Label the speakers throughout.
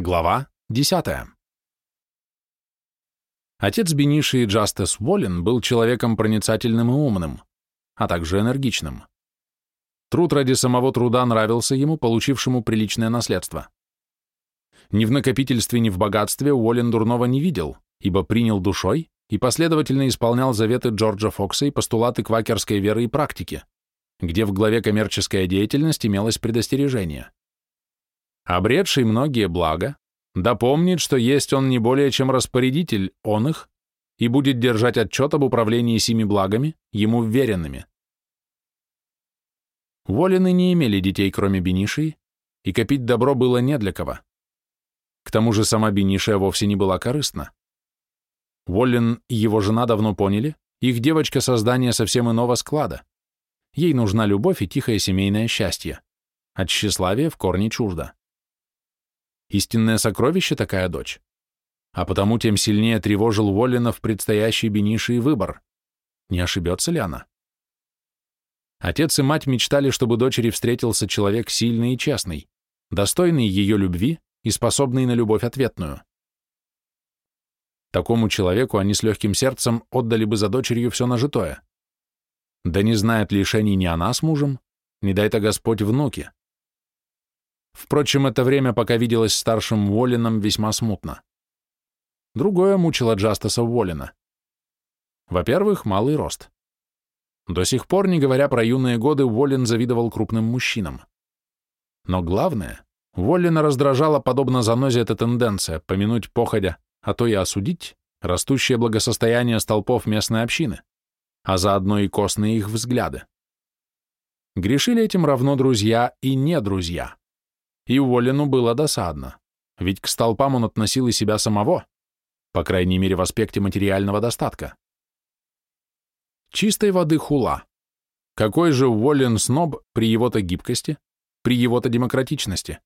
Speaker 1: Глава 10. Отец Бениши Джастес Уоллен был человеком проницательным и умным, а также энергичным. Труд ради самого труда нравился ему, получившему приличное наследство. Ни в накопительстве, ни в богатстве Уоллен дурного не видел, ибо принял душой и последовательно исполнял заветы Джорджа Фокса и постулаты квакерской веры и практики, где в главе коммерческая деятельность имелось предостережение – обретший многие блага, да помнит, что есть он не более чем распорядитель он их и будет держать отчет об управлении сими благами, ему вверенными. Волины не имели детей, кроме Бениши, и копить добро было не для кого. К тому же сама Бенишия вовсе не была корыстна. Воллин и его жена давно поняли, их девочка создание совсем иного склада. Ей нужна любовь и тихое семейное счастье. От тщеславия в корне чуждо. Истинное сокровище такая дочь. А потому тем сильнее тревожил Воллина в предстоящий Бениши выбор. Не ошибется ли она? Отец и мать мечтали, чтобы дочери встретился человек сильный и честный, достойный ее любви и способный на любовь ответную. Такому человеку они с легким сердцем отдали бы за дочерью все нажитое. Да не знает лишений ни она с мужем, не дай-то Господь внуки. Впрочем, это время, пока виделось старшим Уоллином, весьма смутно. Другое мучило Джастаса Уоллина. Во-первых, малый рост. До сих пор, не говоря про юные годы, Уоллин завидовал крупным мужчинам. Но главное, Уоллина раздражала, подобно занозе, эта тенденция помянуть походя, а то и осудить, растущее благосостояние столпов местной общины, а заодно и костные их взгляды. Грешили этим равно друзья и не друзья. И Уоллену было досадно, ведь к столпам он относил и себя самого, по крайней мере в аспекте материального достатка. Чистой воды хула. Какой же Уоллен сноб при его-то гибкости, при его-то демократичности?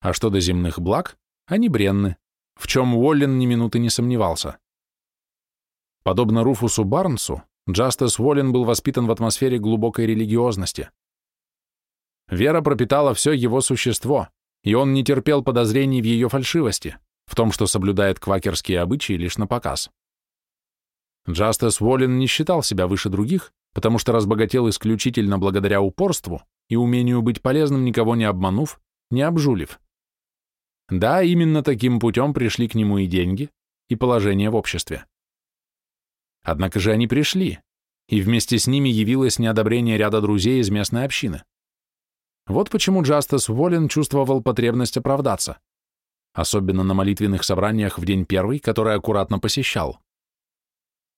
Speaker 1: А что до земных благ, они бренны, в чем Уоллен ни минуты не сомневался. Подобно Руфусу Барнсу, Джастес Уоллен был воспитан в атмосфере глубокой религиозности. Вера пропитала все его существо, и он не терпел подозрений в ее фальшивости, в том, что соблюдает квакерские обычаи лишь на показ. Джастес Уоллен не считал себя выше других, потому что разбогател исключительно благодаря упорству и умению быть полезным, никого не обманув, не обжулив. Да, именно таким путем пришли к нему и деньги, и положение в обществе. Однако же они пришли, и вместе с ними явилось неодобрение ряда друзей из местной общины. Вот почему Джастас Волен чувствовал потребность оправдаться, особенно на молитвенных собраниях в день первый, который аккуратно посещал.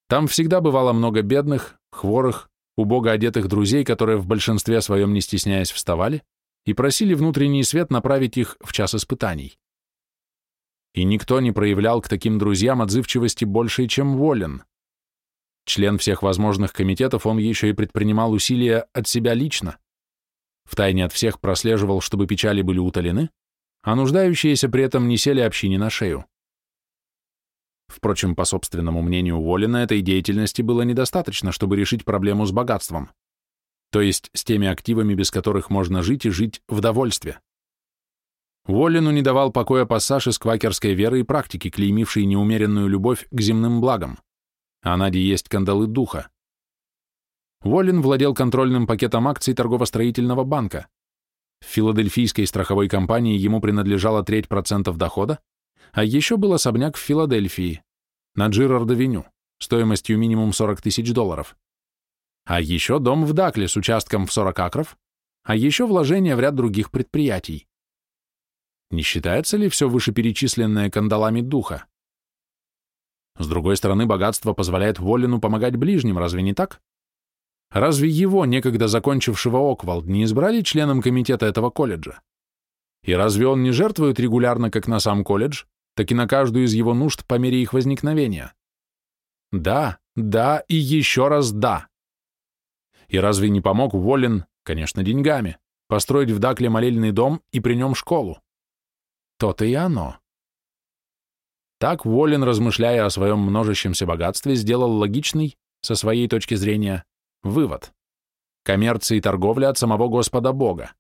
Speaker 1: Там всегда бывало много бедных, хворых, убого одетых друзей, которые в большинстве своем не стесняясь вставали и просили внутренний свет направить их в час испытаний. И никто не проявлял к таким друзьям отзывчивости больше, чем Волен. Член всех возможных комитетов, он еще и предпринимал усилия от себя лично, втайне от всех прослеживал, чтобы печали были утолены, а нуждающиеся при этом не сели общине на шею. Впрочем, по собственному мнению Уоллена, этой деятельности было недостаточно, чтобы решить проблему с богатством, то есть с теми активами, без которых можно жить и жить в довольстве. Уоллену не давал покоя пассаж из квакерской веры и практики, клеймившей неумеренную любовь к земным благам. А наде есть кандалы духа. Уоллен владел контрольным пакетом акций торгово-строительного банка. В филадельфийской страховой компании ему принадлежала треть процентов дохода, а еще был особняк в Филадельфии, на Джирард-авеню, стоимостью минимум 40 тысяч долларов. А еще дом в Дакле с участком в 40 акров, а еще вложения в ряд других предприятий. Не считается ли все вышеперечисленное кандалами духа? С другой стороны, богатство позволяет Воллину помогать ближним, разве не так? Разве его, некогда закончившего Оквалд, не избрали членом комитета этого колледжа? И разве он не жертвует регулярно как на сам колледж, так и на каждую из его нужд по мере их возникновения? Да, да и еще раз да. И разве не помог Волин, конечно, деньгами, построить в Дакле молельный дом и при нем школу? То-то и оно. Так Волин, размышляя о своем множащемся богатстве, сделал логичный, со своей точки зрения, Вывод. Коммерция и торговля от самого Господа Бога.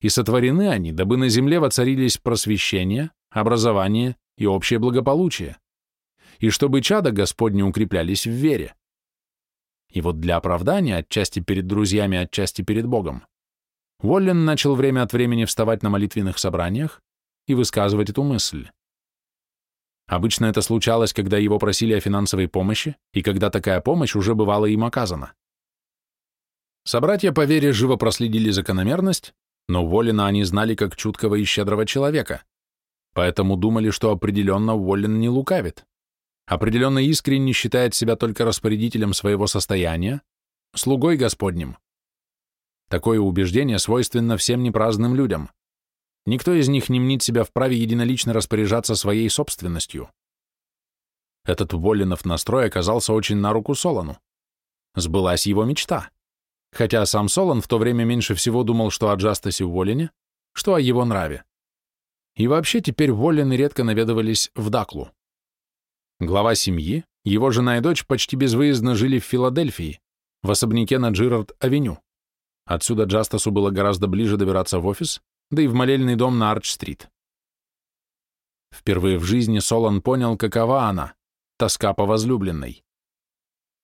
Speaker 1: И сотворены они, дабы на земле воцарились просвещение, образование и общее благополучие, и чтобы чада Господни укреплялись в вере. И вот для оправдания, отчасти перед друзьями, отчасти перед Богом, Уоллен начал время от времени вставать на молитвенных собраниях и высказывать эту мысль. Обычно это случалось, когда его просили о финансовой помощи, и когда такая помощь уже бывала им оказана. Собратья по вере живо проследили закономерность, но Уоллена они знали как чуткого и щедрого человека, поэтому думали, что определенно Уоллен не лукавит, определенно искренне считает себя только распорядителем своего состояния, слугой Господним. Такое убеждение свойственно всем непраздным людям. Никто из них не мнит себя вправе единолично распоряжаться своей собственностью. Этот Волинов настрой оказался очень на руку Солону. Сбылась его мечта. Хотя сам Солон в то время меньше всего думал, что о Джастасе Волине, что о его нраве. И вообще теперь Волины редко наведывались в Даклу. Глава семьи, его жена и дочь почти безвыездно жили в Филадельфии, в особняке на Джирард-авеню. Отсюда Джастасу было гораздо ближе добираться в офис, да и в молельный дом на Арч-стрит. Впервые в жизни Солон понял, какова она, тоска по возлюбленной.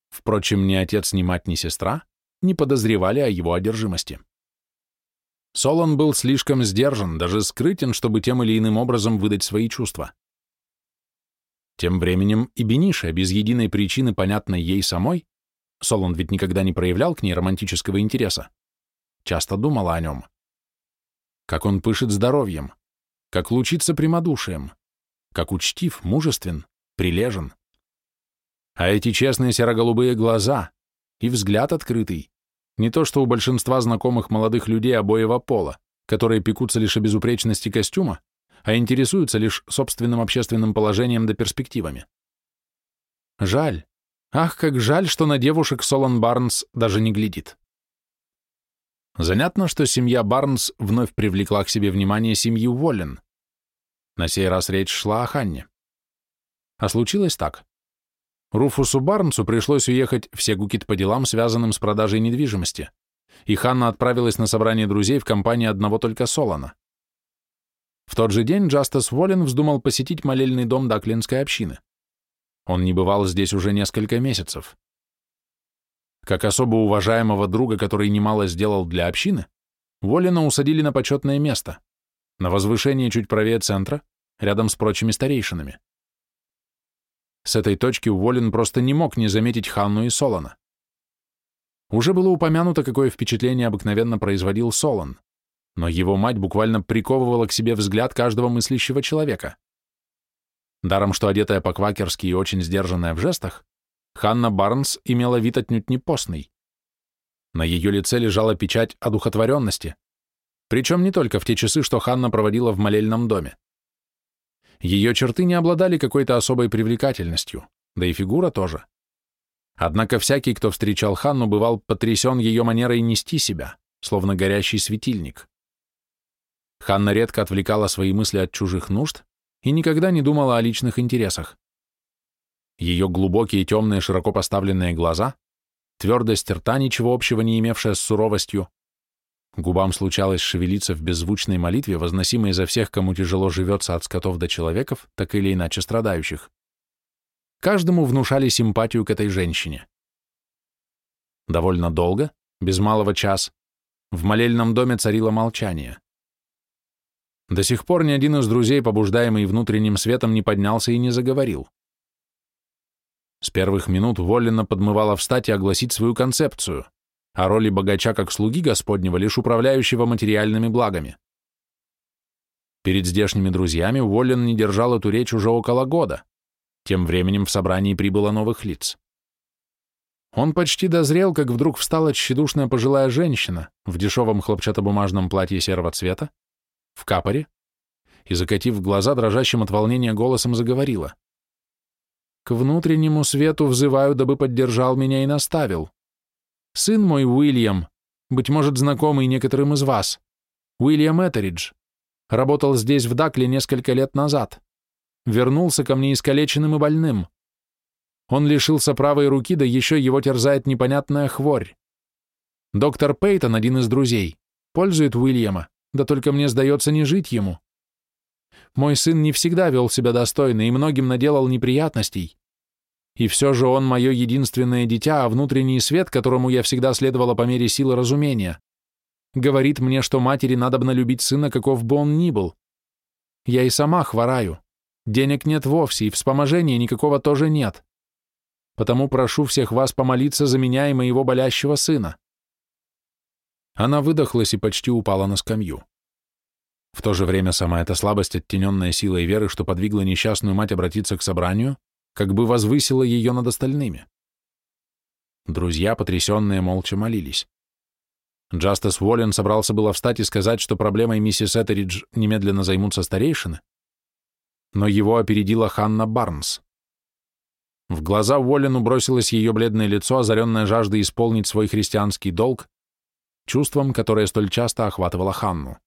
Speaker 1: Впрочем, ни отец, ни мать, ни сестра не подозревали о его одержимости. Солон был слишком сдержан, даже скрытен, чтобы тем или иным образом выдать свои чувства. Тем временем и Бениша, без единой причины, понятной ей самой, Солон ведь никогда не проявлял к ней романтического интереса, часто думала о нем как он пышет здоровьем, как лучится прямодушием, как учтив, мужествен, прилежен. А эти честные серо-голубые глаза и взгляд открытый, не то что у большинства знакомых молодых людей обоего пола, которые пекутся лишь о безупречности костюма, а интересуются лишь собственным общественным положением да перспективами. Жаль, ах, как жаль, что на девушек Солон Барнс даже не глядит. Занятно, что семья Барнс вновь привлекла к себе внимание семьи Уоллен. На сей раз речь шла о Ханне. А случилось так. Руфусу Барнсу пришлось уехать в Сегукит по делам, связанным с продажей недвижимости, и Ханна отправилась на собрание друзей в компании одного только Солона. В тот же день Джастас Уоллен вздумал посетить молельный дом Даклинской общины. Он не бывал здесь уже несколько месяцев. Как особо уважаемого друга, который немало сделал для общины, Волина усадили на почетное место, на возвышение чуть правее центра, рядом с прочими старейшинами. С этой точки Уоллен просто не мог не заметить Ханну и Солона. Уже было упомянуто, какое впечатление обыкновенно производил Солон, но его мать буквально приковывала к себе взгляд каждого мыслящего человека. Даром, что одетая по-квакерски и очень сдержанная в жестах, Ханна Барнс имела вид отнюдь не постный. На ее лице лежала печать одухотворенности, причем не только в те часы, что Ханна проводила в молельном доме. Ее черты не обладали какой-то особой привлекательностью, да и фигура тоже. Однако всякий, кто встречал Ханну, бывал потрясен ее манерой нести себя, словно горящий светильник. Ханна редко отвлекала свои мысли от чужих нужд и никогда не думала о личных интересах ее глубокие темные широко поставленные глаза, твердость рта, ничего общего не имевшая с суровостью, губам случалось шевелиться в беззвучной молитве, возносимой за всех, кому тяжело живется от скотов до человеков, так или иначе страдающих. Каждому внушали симпатию к этой женщине. Довольно долго, без малого час, в молельном доме царило молчание. До сих пор ни один из друзей, побуждаемый внутренним светом, не поднялся и не заговорил. С первых минут Воллина подмывала встать и огласить свою концепцию о роли богача как слуги Господнего, лишь управляющего материальными благами. Перед здешними друзьями Уоллен не держал эту речь уже около года. Тем временем в собрании прибыло новых лиц. Он почти дозрел, как вдруг встала тщедушная пожилая женщина в дешевом хлопчатобумажном платье серого цвета, в капоре, и, закатив глаза, дрожащим от волнения голосом заговорила. К внутреннему свету взываю, дабы поддержал меня и наставил. Сын мой Уильям, быть может, знакомый некоторым из вас, Уильям Этеридж, работал здесь в Дакле несколько лет назад. Вернулся ко мне искалеченным и больным. Он лишился правой руки, да еще его терзает непонятная хворь. Доктор Пейтон, один из друзей, пользует Уильяма, да только мне сдается не жить ему. Мой сын не всегда вел себя достойно и многим наделал неприятностей. И все же он мое единственное дитя, а внутренний свет, которому я всегда следовала по мере силы разумения, говорит мне, что матери надобно любить сына, каков бы он ни был. Я и сама хвораю. Денег нет вовсе, и вспоможения никакого тоже нет. Потому прошу всех вас помолиться за меня и моего болящего сына. Она выдохлась и почти упала на скамью. В то же время сама эта слабость, оттененная силой веры, что подвигла несчастную мать обратиться к собранию, как бы возвысила ее над остальными. Друзья, потрясенные, молча молились. Джастас Уоллен собрался было встать и сказать, что проблемой миссис Этеридж немедленно займутся старейшины, но его опередила Ханна Барнс. В глаза Уоллену бросилось ее бледное лицо, озаренное жаждой исполнить свой христианский долг, чувством, которое столь часто охватывало Ханну.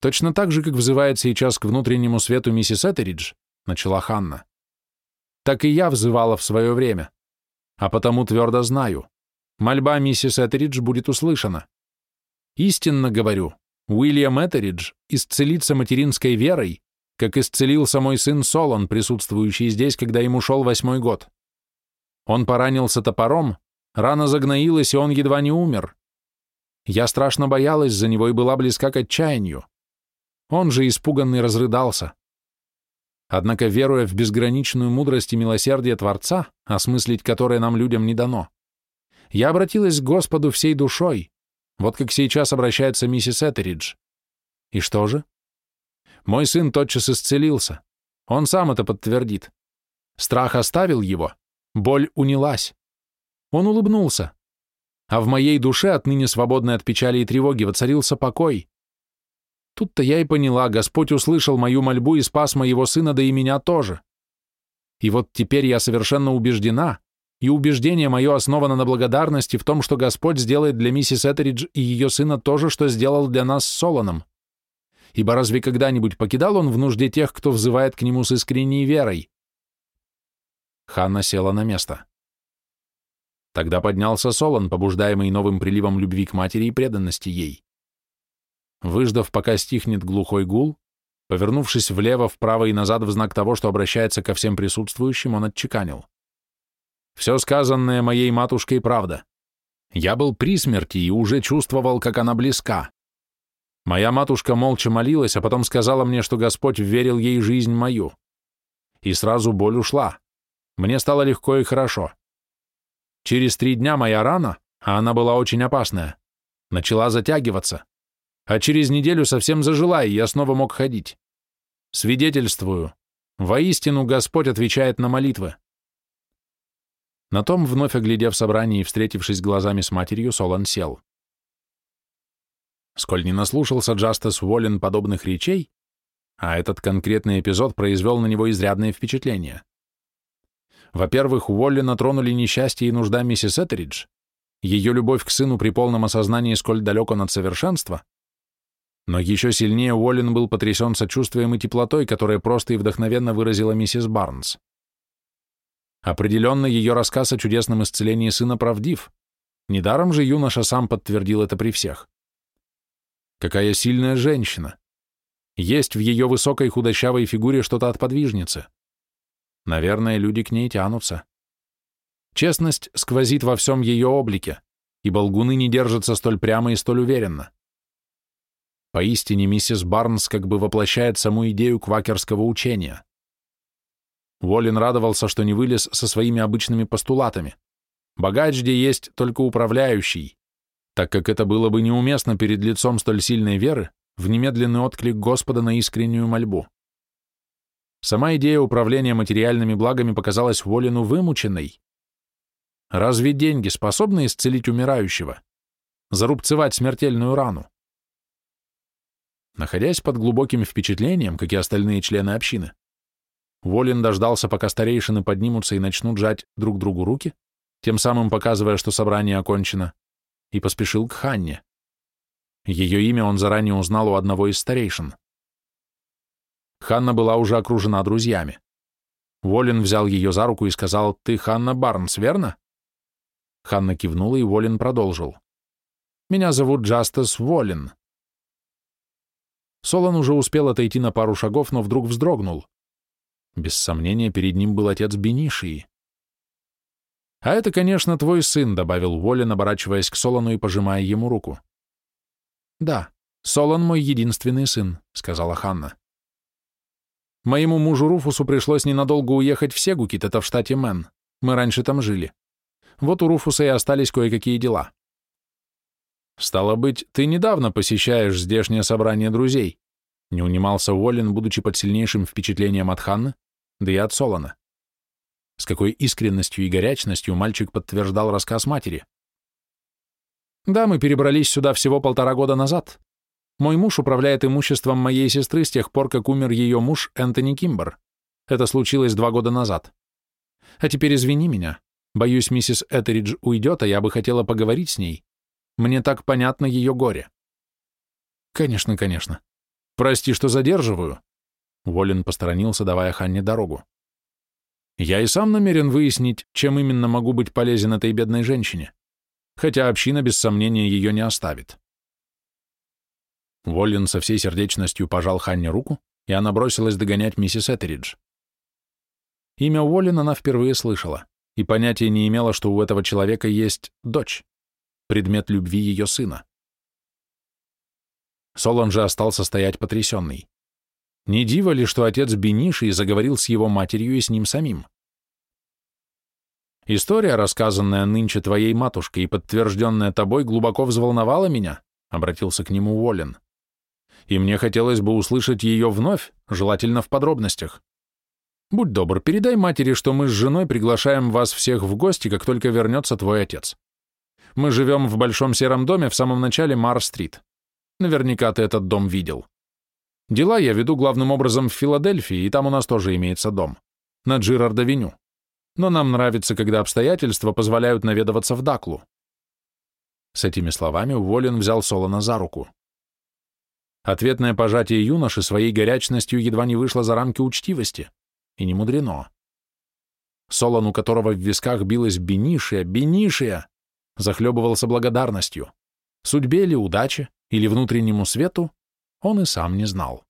Speaker 1: Точно так же, как взывает сейчас к внутреннему свету миссис Этеридж, начала Ханна, так и я взывала в свое время, а потому твердо знаю, мольба миссис Этеридж будет услышана. Истинно говорю, Уильям Этеридж исцелится материнской верой, как исцелился мой сын Солон, присутствующий здесь, когда ему шел восьмой год. Он поранился топором, рана загноилась, и он едва не умер. Я страшно боялась за него и была близка к отчаянию. Он же испуганный разрыдался. Однако, веруя в безграничную мудрость и милосердие Творца, осмыслить которое нам людям не дано, я обратилась к Господу всей душой, вот как сейчас обращается миссис Этеридж. И что же? Мой сын тотчас исцелился. Он сам это подтвердит. Страх оставил его, боль унялась. Он улыбнулся. А в моей душе, отныне свободной от печали и тревоги, воцарился покой. Тут-то я и поняла, Господь услышал мою мольбу и спас моего сына, да и меня тоже. И вот теперь я совершенно убеждена, и убеждение мое основано на благодарности в том, что Господь сделает для миссис Этеридж и ее сына то же, что сделал для нас с Солоном ибо разве когда-нибудь покидал он в нужде тех, кто взывает к нему с искренней верой? Ханна села на место. Тогда поднялся Солон, побуждаемый новым приливом любви к матери и преданности ей. Выждав, пока стихнет глухой гул, повернувшись влево, вправо и назад в знак того, что обращается ко всем присутствующим, он отчеканил. «Все сказанное моей матушкой правда. Я был при смерти и уже чувствовал, как она близка. Моя матушка молча молилась, а потом сказала мне, что Господь верил ей жизнь мою. И сразу боль ушла. Мне стало легко и хорошо. Через три дня моя рана, а она была очень опасная, начала затягиваться, а через неделю совсем зажила, и я снова мог ходить. Свидетельствую, воистину Господь отвечает на молитвы. На том, вновь оглядев собрание и встретившись глазами с матерью, Солон сел. Сколь не наслушался Джастас Уоллен подобных речей, а этот конкретный эпизод произвел на него изрядное впечатление. Во-первых, Уоллена тронули несчастье и нужда миссис Этеридж, ее любовь к сыну при полном осознании, сколь далек он от совершенства, но еще сильнее Уоллен был потрясен сочувствием и теплотой, которые просто и вдохновенно выразила миссис Барнс. Определенно, ее рассказ о чудесном исцелении сына правдив. Недаром же юноша сам подтвердил это при всех. Какая сильная женщина! Есть в ее высокой худощавой фигуре что-то от подвижницы. Наверное, люди к ней тянутся. Честность сквозит во всем ее облике, и болгуны не держатся столь прямо и столь уверенно. Поистине, миссис Барнс как бы воплощает саму идею квакерского учения. Волин радовался, что не вылез со своими обычными постулатами. Богач, где есть только управляющий, так как это было бы неуместно перед лицом столь сильной веры в немедленный отклик Господа на искреннюю мольбу. Сама идея управления материальными благами показалась Волину вымученной. Разве деньги способны исцелить умирающего? Зарубцевать смертельную рану? Находясь под глубоким впечатлением, как и остальные члены общины, Волин дождался, пока старейшины поднимутся и начнут жать друг другу руки, тем самым показывая, что собрание окончено, и поспешил к Ханне. Ее имя он заранее узнал у одного из старейшин. Ханна была уже окружена друзьями. Волин взял ее за руку и сказал, «Ты Ханна Барнс, верно?» Ханна кивнула, и Волин продолжил. «Меня зовут Джастас Волин». Солон уже успел отойти на пару шагов, но вдруг вздрогнул. Без сомнения, перед ним был отец Бенишии. «А это, конечно, твой сын», — добавил Уоллен, оборачиваясь к Солону и пожимая ему руку. «Да, Солон мой единственный сын», — сказала Ханна. «Моему мужу Руфусу пришлось ненадолго уехать в Сегукит, это в штате Мэн. Мы раньше там жили. Вот у Руфуса и остались кое-какие дела». «Стало быть, ты недавно посещаешь здешнее собрание друзей», — не унимался Уоллен, будучи под сильнейшим впечатлением от Ханны, да и от Солона. С какой искренностью и горячностью мальчик подтверждал рассказ матери. «Да, мы перебрались сюда всего полтора года назад. Мой муж управляет имуществом моей сестры с тех пор, как умер ее муж Энтони Кимбер. Это случилось два года назад. А теперь извини меня. Боюсь, миссис Этеридж уйдет, а я бы хотела поговорить с ней. Мне так понятно ее горе». «Конечно, конечно. Прости, что задерживаю». Волин посторонился, давая Ханне дорогу. Я и сам намерен выяснить, чем именно могу быть полезен этой бедной женщине, хотя община без сомнения ее не оставит. Воллин со всей сердечностью пожал Ханне руку, и она бросилась догонять миссис Этеридж. Имя Уоллин она впервые слышала, и понятия не имела, что у этого человека есть дочь, предмет любви ее сына. Солон же остался стоять потрясенный. Не диво ли, что отец Бениши заговорил с его матерью и с ним самим? История, рассказанная нынче твоей матушкой и подтвержденная тобой, глубоко взволновала меня, — обратился к нему Уоллен. И мне хотелось бы услышать ее вновь, желательно в подробностях. Будь добр, передай матери, что мы с женой приглашаем вас всех в гости, как только вернется твой отец. Мы живем в большом сером доме в самом начале Мар-стрит. Наверняка ты этот дом видел. Дела я веду главным образом в Филадельфии, и там у нас тоже имеется дом. На Джирард-авеню. Но нам нравится, когда обстоятельства позволяют наведываться в Даклу. С этими словами Уволен взял Солона за руку. Ответное пожатие юноши своей горячностью едва не вышло за рамки учтивости. И не мудрено. Солон, у которого в висках билась Бенишия, Бенишия, захлебывался благодарностью. Судьбе ли, удаче или внутреннему свету, он и сам не знал.